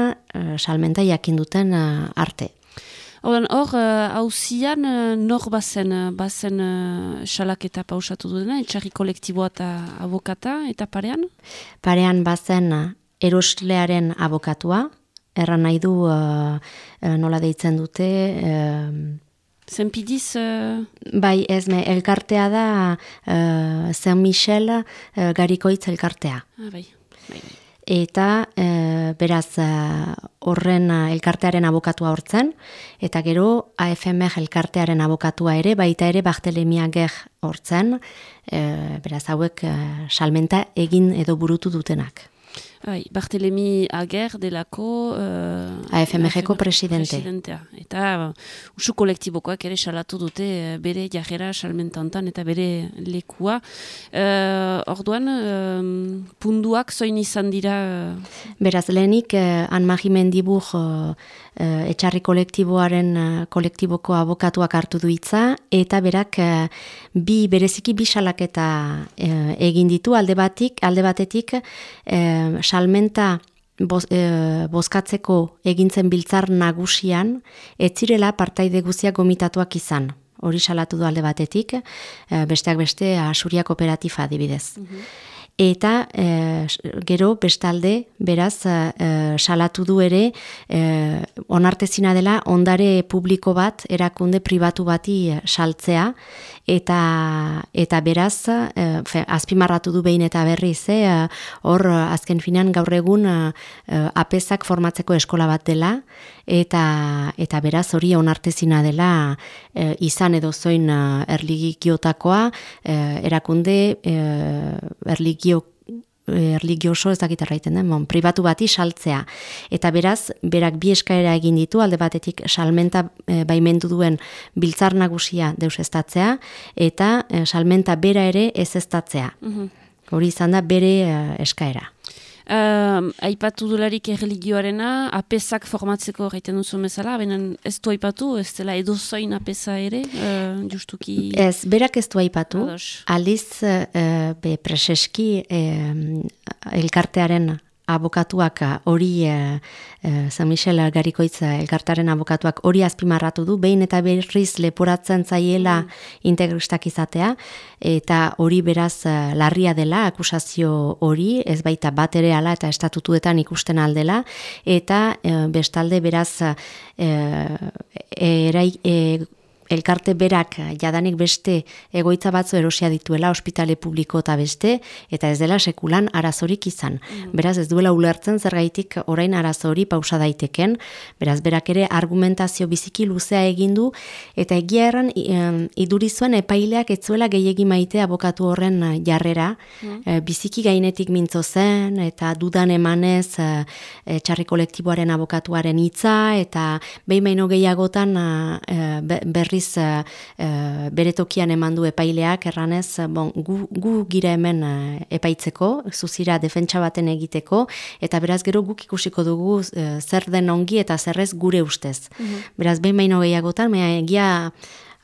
salmenta jakin duten arte. Hor, hauzian, nor bazen, bazen salak eta pausatu dudena, etxarri kolektiboa eta abokata, eta parean? Parean bazen eroslearen abokatua, erran nahi du nola deitzen dute, Zenpidiz... Uh... Bai, ez me, elkartea da uh, Saint Michel uh, garikoitz elkartea. Ah, bai. bai, bai. Eta beraz horren elkartearen abokatua hortzen, eta gero AFMR elkartearen abokatua ere, baita ere Bartelemia hortzen, beraz hauek salmenta egin edo burutu dutenak. Bai, Bartelemi Ager delako... Uh, AFMG-ko presidente. presidentea. Eta uh, usu kolektibokoak ere salatu dute uh, bere jajera salmentantan eta bere lekua. Uh, orduan, um, punduak zoin izan dira... Uh... Beraz, lehenik, uh, Anmagi Mendibur uh, uh, etxarri kolektiboaren uh, kolektiboko abokatuak hartu du hitza eta berak uh, bi bereziki bi salaketa uh, egin ditu alde batik, alde batetik uh, salmenta boz, e, bozkatzeko egintzen biltzar nagusian, etzirela partaide guziak gomitatuak izan. Hori salatu du alde batetik, e, besteak beste asuria kooperatifa adibidez. Mhm. Eta e, gero bestalde, beraz, e, salatu du ere, e, onartezina dela ondare publiko bat, erakunde pribatu bati saltzea, eta eta beraz e, azpimarratu du behin eta berriz eh hor azken finan gaur egun e, apezak formatzeko eskola bat dela eta eta beraz hori onartezina dela e, izan edo zoin erligiotakoa e, erakunde e, erligio erligioso ez dakit erraiten den, bon, pribatu bati saltzea. Eta beraz, berak bi eskaera egin ditu, alde batetik salmenta e, baimendu duen biltzar nagusia deus estatzea, eta e, salmenta bera ere ez estatzea. Mhm. Hori izan da bere e, eskaera. Uh, aipatu dularik erreligioarena, apesak formatzeko gaiten duzu bezala, benen ez du aipatu, ez dela edozoin apesa ere, uh, justuki... Ez, berak ez du aipatu, aliz uh, be preseski uh, elkartearen abokatuak hori e, e, San Michel Garikoitza elkartaren abokatuak hori azpimarratu du, behin eta berriz leporatzen zaiela mm. integristak izatea, eta hori beraz larria dela, akusazio hori, ez baita bat ere ala eta estatutuetan ikusten aldela, eta bestalde beraz e, erai, elkarte berak jadanik beste egoitza batzu erosia dituela ospitale publiko eta beste, eta ez dela sekulan arazorik izan. Mm. Beraz ez duela ulertzen zergaitik orain arazori pausa daiteken, beraz berak ere argumentazio biziki luzea egindu, eta egia erran iduri zuen epaileak ez zuela gehiagi maite abokatu horren jarrera, mm. e, biziki gainetik mintzo zen, eta dudan emanez txarri kolektiboaren abokatuaren hitza, eta behin baino gehiagotan berri berriz uh, bere tokian eman du epaileak erranez bon, gu, gu gira hemen uh, epaitzeko, zuzira defentsa baten egiteko, eta beraz gero guk ikusiko dugu zer den ongi eta zerrez gure ustez. Mhm. Beraz, behin baino gehiagotan, mea egia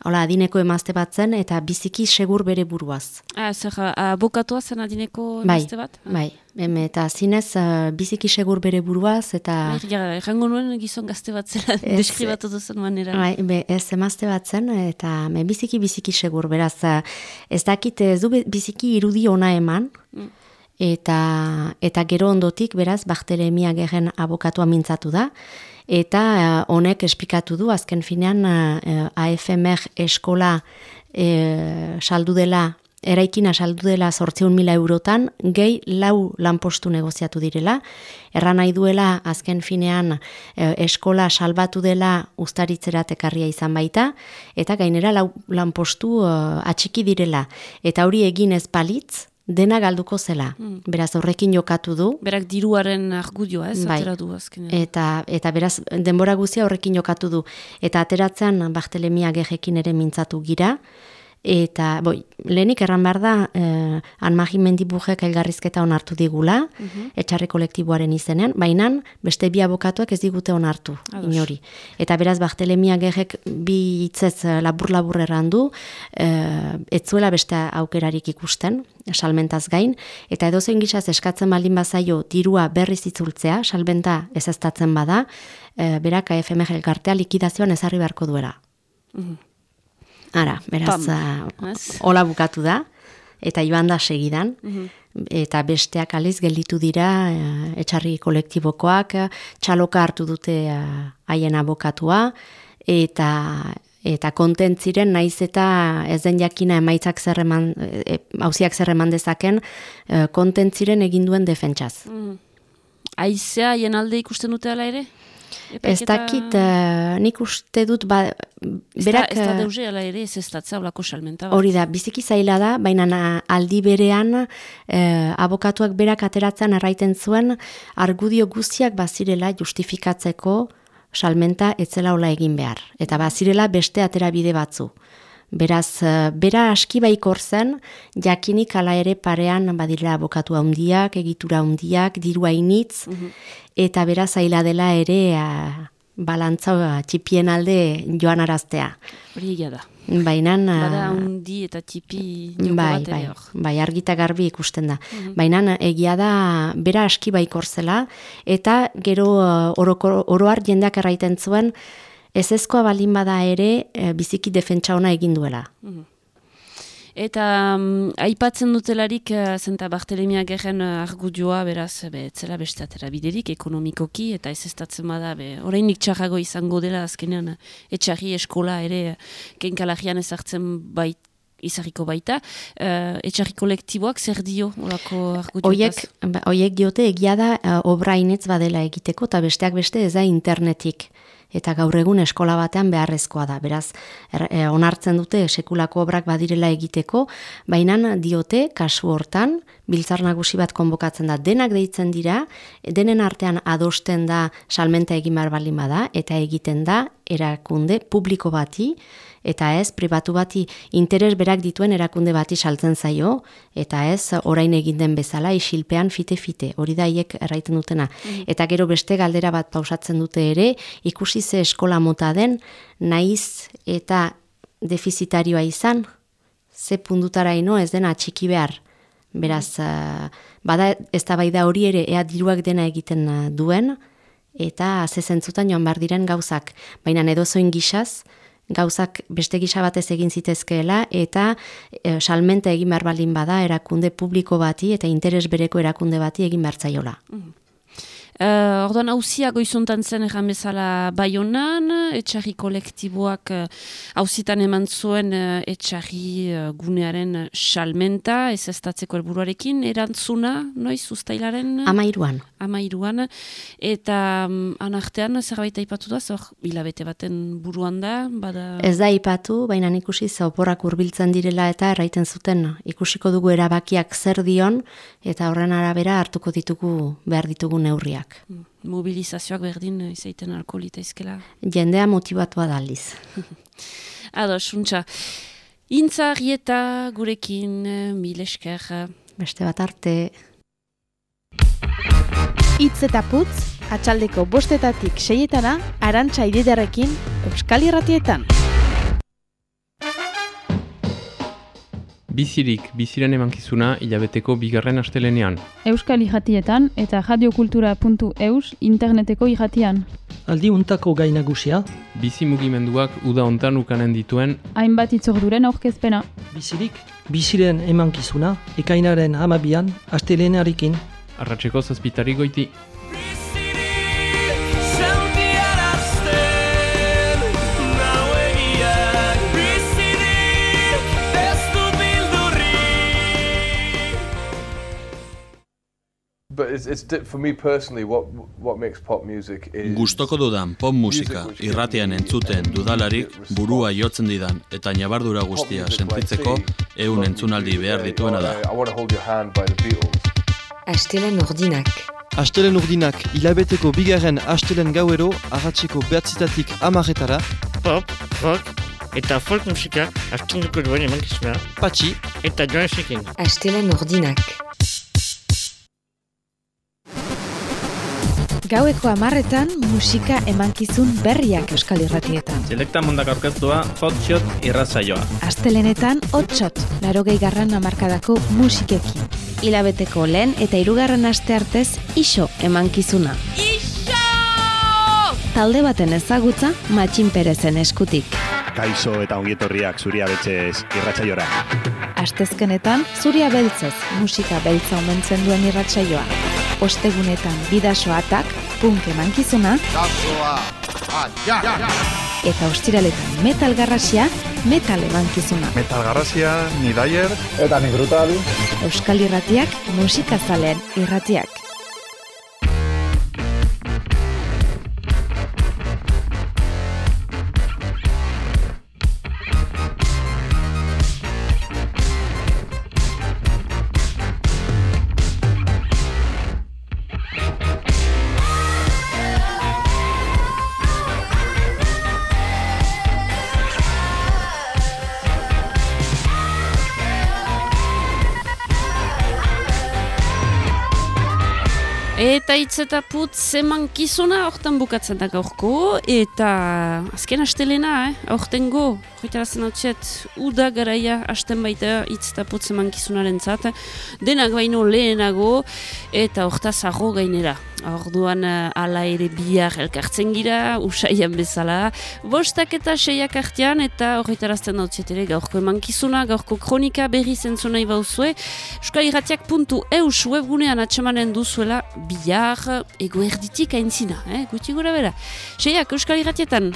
Hola, adineko emazte bat zen, eta biziki segur bere buruaz. Ah, zer, abokatua zen adineko bai, emazte bat? Bai, bai. eta zinez uh, biziki segur bere buruaz, eta... Bai, errango nuen gizon gazte bat zela, deskribatu duzen manera. Bai, be, ez emazte bat zen, eta me biziki biziki segur, beraz, uh, ez dakit ez du biziki irudi ona eman, mm. eta, eta gero ondotik, beraz, Bartelemia geren abokatua mintzatu da, eta eh, honek esplikatu du azken finean uh, AFMR eskola uh, saldu dela eraikina saldu dela sortzeun mila eurotan, gehi lau lanpostu negoziatu direla. Erra nahi duela, azken finean, eskola salbatu dela ustaritzerat ekarria izan baita, eta gainera lau lanpostu atxiki direla. Eta hori egin ez palitz, dena galduko zela. Hmm. Beraz horrekin jokatu du. Berak diruaren argudioa, ez? Bai. du Eta, eta beraz denbora guzia horrekin jokatu du. Eta ateratzean Bartelemia gehekin ere mintzatu gira. Eta, boi, lehenik erran behar da, eh, anmagi mendibujek elgarrizketa onartu digula, mhm. etxarri kolektiboaren izenean, baina beste bi abokatuak ez digute onartu, inori. Eta beraz, Bartelemia gehek bi hitzez eh, labur-labur errandu, eh, etzuela beste aukerarik ikusten, salmentaz gain, eta edo zein gizaz eskatzen baldin bazaio dirua berriz itzultzea, salmenta ez bada, eh, berak AFMG elkartea likidazioan ezarri beharko duela. Mhm. Ara, beraz, uh, hola bukatu da, eta joan da segidan, mhm. eta besteak aliz gelditu dira, uh, etxarri kolektibokoak, txaloka hartu dute uh, haien abokatua, eta eta kontentziren naiz eta ez den jakina emaitzak zerreman, e, hauziak zerreman dezaken, uh, kontentziren eginduen defentsaz. Mm. Aizea, haien alde ikusten dute ala ere? Ez dakit, uh, nik uste dut, ba, berak... Ez da deuze, ala ere, ez ez da salmenta Hori da, biziki zaila da, baina aldi berean, uh, abokatuak berak ateratzen erraiten zuen, argudio guztiak bazirela justifikatzeko salmenta etzela hola egin behar. Eta bazirela beste aterabide batzu. Beraz, bera aski baikor zen, jakinik ala ere parean badira abokatu handiak, egitura handiak, diru hainitz, mhm eta beraz zaila dela ere a, balantza txipien alde joan araztea. Hori da. Baina... Bada hundi eta txipi bai, bai, bai, argita garbi ikusten da. Mm Baina egia da bera aski baikor zela, eta gero oroar jendeak erraiten zuen, ez ezkoa balin bada ere e, biziki defentsa ona egin duela. Mhm. Eta um, aipatzen dutelarik, uh, zenta Bartelemia geren uh, argudioa, beraz, be, etzela bestatera biderik, ekonomikoki, eta ez estatzen bada, be, orain txarrago izango dela, azkenean, etxarri eskola ere, kenkalagian ezartzen bait, izarriko baita, uh, etxarri kolektiboak zer dio, orako argudioa? Oiek, ba, oiek diote, egia da, uh, obra inetz badela egiteko, eta besteak beste ez da internetik eta gaur egun eskola batean beharrezkoa da. Beraz, er, e, onartzen dute sekulako obrak badirela egiteko, baina diote kasu hortan biltzar nagusi bat konbokatzen da. Denak deitzen dira, denen artean adosten da salmenta egin behar baldin bada eta egiten da erakunde publiko bati eta ez pribatu bati interes berak dituen erakunde bati saltzen zaio, eta ez orain egin den bezala isilpean fite-fite, hori da hiek erraiten dutena. Mhm. Eta gero beste galdera bat pausatzen dute ere, ikusi ze eskola mota den, naiz eta defizitarioa izan, ze puntutara ino ez dena txiki behar. Beraz, uh, bada ez da hori ere ea diruak dena egiten uh, duen, eta zezentzutan joan bar diren gauzak. Baina edozoin gixaz, gauzak beste gisa batez egin zitezkeela, eta e, salmente egin behar baldin bada erakunde publiko bati eta interes bereko erakunde bati egin behar zaiola. Mm. Uh, orduan hauzia goizuntan zen egan bezala baionan, etxarri kolektiboak hauzitan uh, eman zuen uh, etxarri uh, gunearen salmenta, ez ez tatzeko elburuarekin, erantzuna, noiz, ustailaren? Amairuan. Amairuan, eta um, anartean zerbait aipatu da, zor, hilabete baten buruan da, bada... Ez da aipatu, baina ikusi zauporak hurbiltzen direla eta erraiten zuten, ikusiko dugu erabakiak zer dion, eta horren arabera hartuko ditugu behar ditugu neurriak Mm. Mobilizazioak berdin eh, izaiten alkoholita izkela. Jendea motibatua daliz. Ado, suntza. Intza rieta gurekin, eh, mil esker. Beste bat arte. Itz eta putz, atxaldeko bostetatik seietana, arantxa ididarekin, Euskal Irratietan. Bizirik, biziren emankizuna hilabeteko bigarren astelenean. Euskal Ijatietan eta radiokultura.eus interneteko ijatian. Aldi untako gainagusia. Bizi mugimenduak uda ontan ukanen dituen. Hainbat itzorduren aurkezpena. Bizirik, biziren emankizuna, ekainaren hamabian, astelenearekin. Arratxeko zazpitari goiti. It's, it's for me personally what what makes pop music is Gustoko dudan pop musika irratean entzuten dudalarik burua jotzen didan eta nabardura guztia sentitzeko ehun entzunaldi behar dituena da. Astelen urdinak. Astelen urdinak hilabeteko bigarren astelen gauero agatzeko behatzitatik amaretara. Pop, rock, eta folk musika astenduko duen emankizuna. Patxi. Eta joan esekin. Astelen urdinak. Gaueko amarretan musika emankizun berriak euskal irratietan. Selekta mundak aurkeztua hotshot irrazaioa. Astelenetan hotshot, laro garran amarkadako musikekin. Hilabeteko lehen eta irugarren aste artez iso emankizuna. Iso! Talde baten ezagutza matxin perezen eskutik. Kaixo eta ongietorriak zuria betxez irratzaiora. Astezkenetan zuria beltzez musika beltza omentzen duen irratsaioa ostegunetan bidasoatak, punk emankizuna, eta ostiraletan metal garrasia, metal emankizuna. Metal garrasia, ni daier, eta ni brutal. Euskal irratiak, musikazalen irratiak. Eta hitz eta putz zeman kizuna hortan bukatzen da gaurko, eta azken astelena, eh? horten go, joitarazen hau txet, uda garaia hasten baita hitz eta putz zeman kizunaren zat, denak baino lehenago, eta hortaz ago gainera. Orduan uh, ala ere bihar elkartzen gira, usaian bezala. Bostak eta seiak artean eta horretarazten dut ere gaurko emankizuna, gaurko kronika berri zentzu nahi bauzue. Euskaliratiak.eus webgunean atxemanen duzuela bihar egoerditik aintzina, eh? guti gura bera. Seiak, Euskaliratietan!